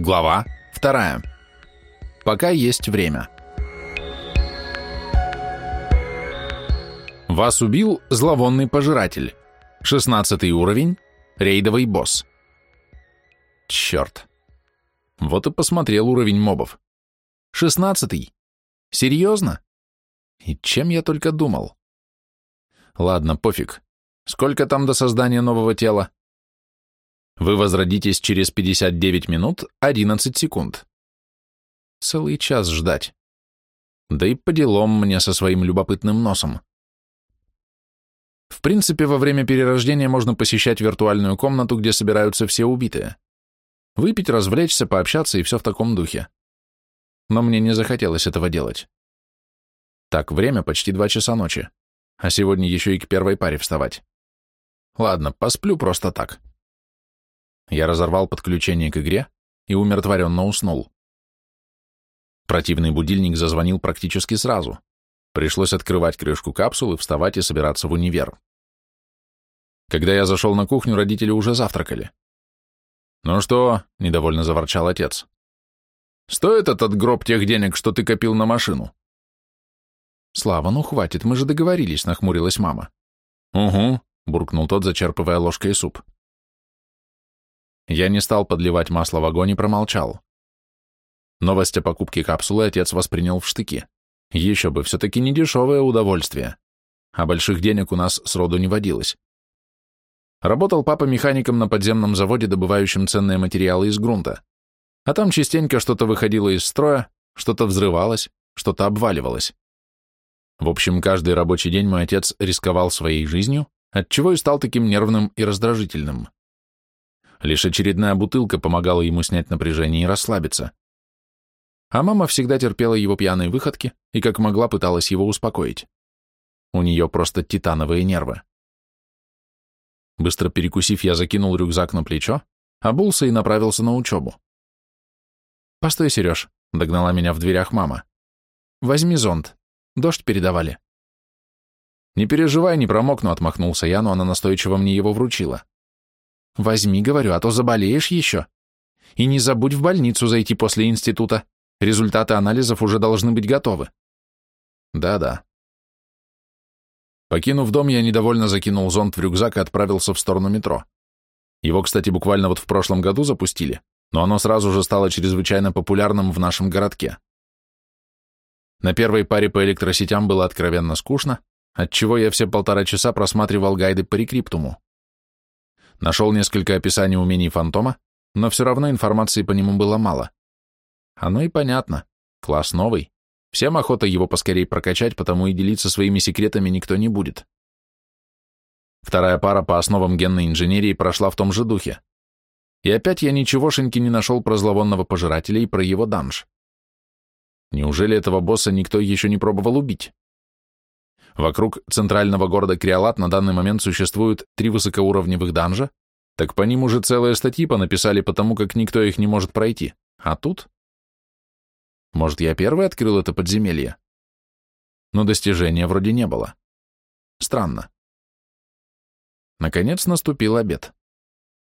Глава вторая. Пока есть время. Вас убил зловонный пожиратель. 16 уровень, рейдовый босс. Черт. Вот и посмотрел уровень мобов. 16 -й. Серьезно? И чем я только думал? Ладно, пофиг. Сколько там до создания нового тела? Вы возродитесь через 59 минут 11 секунд. Целый час ждать. Да и по делам мне со своим любопытным носом. В принципе, во время перерождения можно посещать виртуальную комнату, где собираются все убитые. Выпить, развлечься, пообщаться и все в таком духе. Но мне не захотелось этого делать. Так, время почти два часа ночи, а сегодня еще и к первой паре вставать. Ладно, посплю просто так. Я разорвал подключение к игре и умиротворенно уснул. Противный будильник зазвонил практически сразу. Пришлось открывать крышку капсулы, вставать и собираться в универ. Когда я зашел на кухню, родители уже завтракали. «Ну что?» — недовольно заворчал отец. «Стоит этот гроб тех денег, что ты копил на машину?» «Слава, ну хватит, мы же договорились», — нахмурилась мама. «Угу», — буркнул тот, зачерпывая ложкой суп. Я не стал подливать масло в огонь и промолчал. Новость о покупке капсулы отец воспринял в штыки. Еще бы, все-таки не дешевое удовольствие. А больших денег у нас сроду не водилось. Работал папа механиком на подземном заводе, добывающем ценные материалы из грунта. А там частенько что-то выходило из строя, что-то взрывалось, что-то обваливалось. В общем, каждый рабочий день мой отец рисковал своей жизнью, отчего и стал таким нервным и раздражительным. Лишь очередная бутылка помогала ему снять напряжение и расслабиться. А мама всегда терпела его пьяные выходки и как могла пыталась его успокоить. У нее просто титановые нервы. Быстро перекусив, я закинул рюкзак на плечо, обулся и направился на учебу. «Постой, Сереж», — догнала меня в дверях мама. «Возьми зонт. Дождь передавали». «Не переживай, не промокну», — отмахнулся я, но она настойчиво мне его вручила. Возьми, говорю, а то заболеешь еще. И не забудь в больницу зайти после института. Результаты анализов уже должны быть готовы. Да-да. Покинув дом, я недовольно закинул зонт в рюкзак и отправился в сторону метро. Его, кстати, буквально вот в прошлом году запустили, но оно сразу же стало чрезвычайно популярным в нашем городке. На первой паре по электросетям было откровенно скучно, отчего я все полтора часа просматривал гайды по рекриптуму. Нашел несколько описаний умений фантома, но все равно информации по нему было мало. Оно и понятно. Класс новый. Всем охота его поскорей прокачать, потому и делиться своими секретами никто не будет. Вторая пара по основам генной инженерии прошла в том же духе. И опять я ничегошеньки не нашел про зловонного пожирателя и про его данж. Неужели этого босса никто еще не пробовал убить? Вокруг центрального города Криолат на данный момент существуют три высокоуровневых данжа, так по ним уже целые статьи понаписали потому, как никто их не может пройти. А тут? Может, я первый открыл это подземелье? Но достижения вроде не было. Странно. Наконец наступил обед.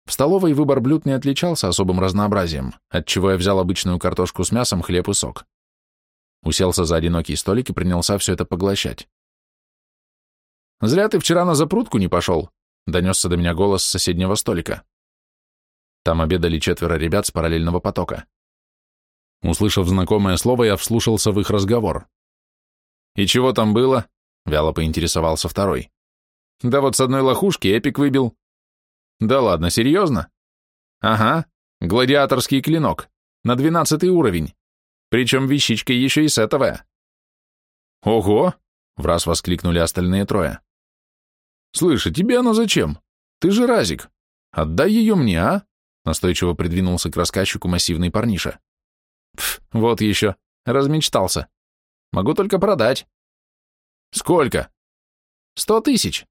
В столовой выбор блюд не отличался особым разнообразием, отчего я взял обычную картошку с мясом, хлеб и сок. Уселся за одинокий столик и принялся все это поглощать. «Зря ты вчера на запрутку не пошел», — донесся до меня голос с соседнего столика. Там обедали четверо ребят с параллельного потока. Услышав знакомое слово, я вслушался в их разговор. «И чего там было?» — вяло поинтересовался второй. «Да вот с одной лохушки эпик выбил». «Да ладно, серьезно?» «Ага, гладиаторский клинок, на двенадцатый уровень, причем вещичка еще и сетовая». «Ого!» — враз воскликнули остальные трое. «Слышь, а тебе она зачем? Ты же разик. Отдай ее мне, а?» Настойчиво придвинулся к рассказчику массивный парниша. «Пф, вот еще. Размечтался. Могу только продать». «Сколько?» «Сто тысяч».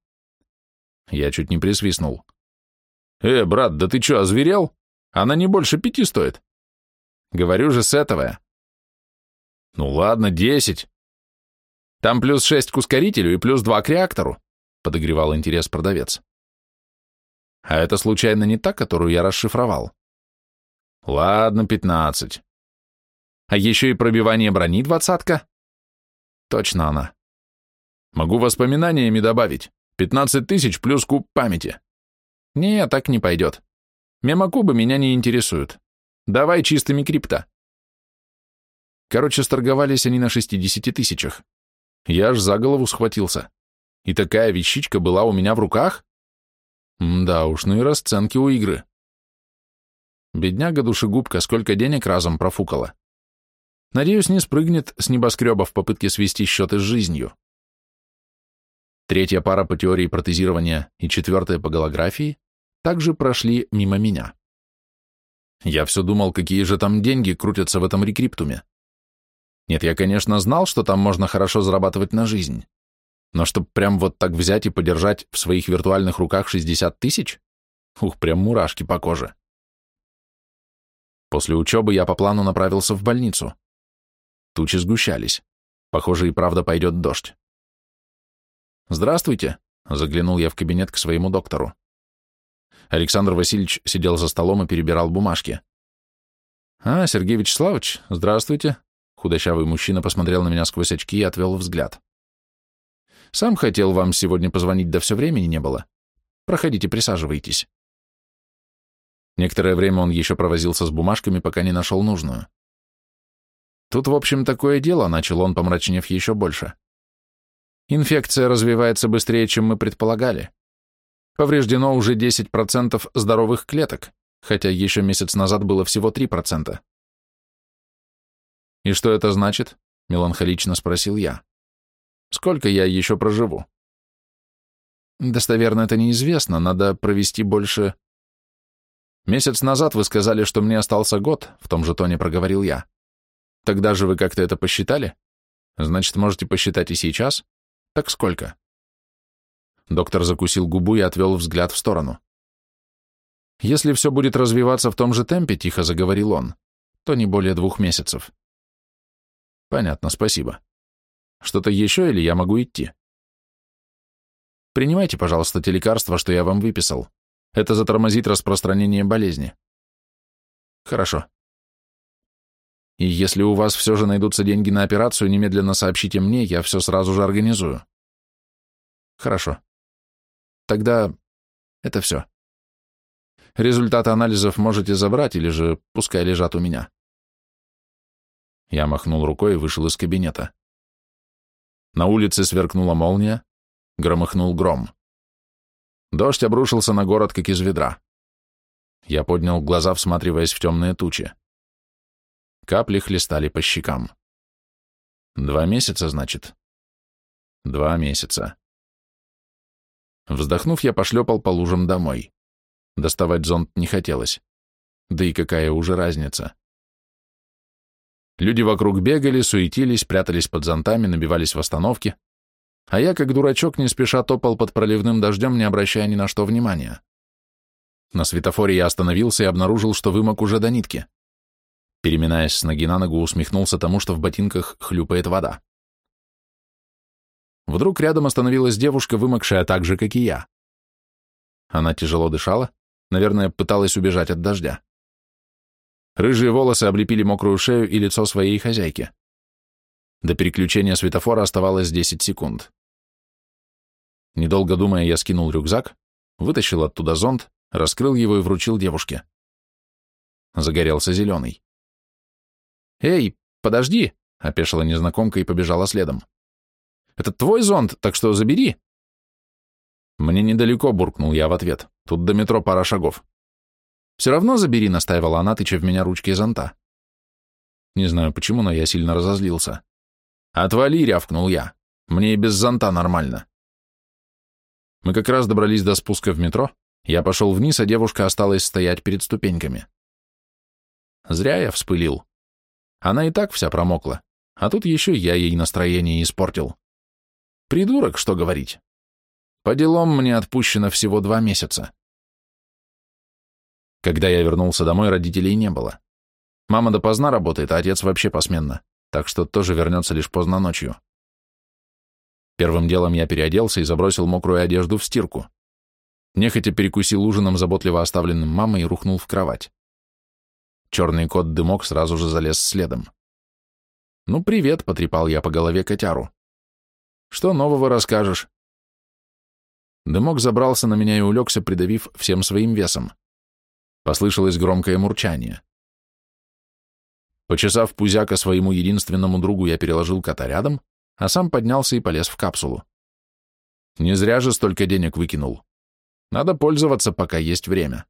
Я чуть не присвистнул. «Э, брат, да ты что, озверел? Она не больше пяти стоит». «Говорю же, сетовая». «Ну ладно, десять. Там плюс шесть к ускорителю и плюс два к реактору подогревал интерес продавец. А это случайно не та, которую я расшифровал? Ладно, пятнадцать. А еще и пробивание брони двадцатка? Точно она. Могу воспоминаниями добавить. Пятнадцать тысяч плюс куб памяти. Не, так не пойдет. Мемокубы меня не интересуют. Давай чистыми крипта. Короче, сторговались они на шестидесяти тысячах. Я аж за голову схватился. И такая вещичка была у меня в руках? Да уж, ну и расценки у игры. Бедняга душегубка сколько денег разом профукала. Надеюсь, не спрыгнет с небоскреба в попытке свести счеты с жизнью. Третья пара по теории протезирования и четвертая по голографии также прошли мимо меня. Я все думал, какие же там деньги крутятся в этом рекриптуме. Нет, я, конечно, знал, что там можно хорошо зарабатывать на жизнь. Но чтоб прям вот так взять и подержать в своих виртуальных руках 60 тысяч? Ух, прям мурашки по коже. После учебы я по плану направился в больницу. Тучи сгущались. Похоже, и правда пойдет дождь. «Здравствуйте», — заглянул я в кабинет к своему доктору. Александр Васильевич сидел за столом и перебирал бумажки. «А, Сергей Вячеславович, здравствуйте», Худощавый мужчина посмотрел на меня сквозь очки и отвел взгляд. «Сам хотел вам сегодня позвонить, да все времени не было. Проходите, присаживайтесь». Некоторое время он еще провозился с бумажками, пока не нашел нужную. «Тут, в общем, такое дело», — начал он, помрачнев еще больше. «Инфекция развивается быстрее, чем мы предполагали. Повреждено уже 10% здоровых клеток, хотя еще месяц назад было всего 3%. «И что это значит?» — меланхолично спросил я. «Сколько я еще проживу?» «Достоверно это неизвестно, надо провести больше...» «Месяц назад вы сказали, что мне остался год», — в том же тоне проговорил я. «Тогда же вы как-то это посчитали? Значит, можете посчитать и сейчас? Так сколько?» Доктор закусил губу и отвел взгляд в сторону. «Если все будет развиваться в том же темпе», — тихо заговорил он, — «то не более двух месяцев». Понятно, спасибо. Что-то еще или я могу идти? Принимайте, пожалуйста, те лекарства, что я вам выписал. Это затормозит распространение болезни. Хорошо. И если у вас все же найдутся деньги на операцию, немедленно сообщите мне, я все сразу же организую. Хорошо. Тогда это все. Результаты анализов можете забрать или же пускай лежат у меня. Я махнул рукой и вышел из кабинета. На улице сверкнула молния, громыхнул гром. Дождь обрушился на город, как из ведра. Я поднял глаза, всматриваясь в темные тучи. Капли хлестали по щекам. Два месяца, значит? Два месяца. Вздохнув, я пошлепал по лужам домой. Доставать зонт не хотелось. Да и какая уже разница? Люди вокруг бегали, суетились, прятались под зонтами, набивались в остановки, а я, как дурачок, не спеша топал под проливным дождем, не обращая ни на что внимания. На светофоре я остановился и обнаружил, что вымок уже до нитки. Переминаясь с ноги на ногу, усмехнулся тому, что в ботинках хлюпает вода. Вдруг рядом остановилась девушка, вымокшая так же, как и я. Она тяжело дышала, наверное, пыталась убежать от дождя. Рыжие волосы облепили мокрую шею и лицо своей хозяйки. До переключения светофора оставалось 10 секунд. Недолго думая, я скинул рюкзак, вытащил оттуда зонт, раскрыл его и вручил девушке. Загорелся зеленый. «Эй, подожди!» — опешила незнакомка и побежала следом. «Это твой зонт, так что забери!» «Мне недалеко», — буркнул я в ответ. «Тут до метро пара шагов». «Все равно забери», — настаивала она, тыча в меня ручки зонта. Не знаю почему, но я сильно разозлился. «Отвали!» — рявкнул я. «Мне и без зонта нормально». Мы как раз добрались до спуска в метро, я пошел вниз, а девушка осталась стоять перед ступеньками. Зря я вспылил. Она и так вся промокла, а тут еще я ей настроение испортил. Придурок, что говорить. По делам мне отпущено всего два месяца. Когда я вернулся домой, родителей не было. Мама допоздна работает, а отец вообще посменно, так что тоже вернется лишь поздно ночью. Первым делом я переоделся и забросил мокрую одежду в стирку. Нехотя перекусил ужином, заботливо оставленным мамой, и рухнул в кровать. Черный кот Дымок сразу же залез следом. «Ну, привет», — потрепал я по голове котяру. «Что нового расскажешь?» Дымок забрался на меня и улегся, придавив всем своим весом. Послышалось громкое мурчание. Почесав пузяка своему единственному другу, я переложил кота рядом, а сам поднялся и полез в капсулу. Не зря же столько денег выкинул. Надо пользоваться, пока есть время.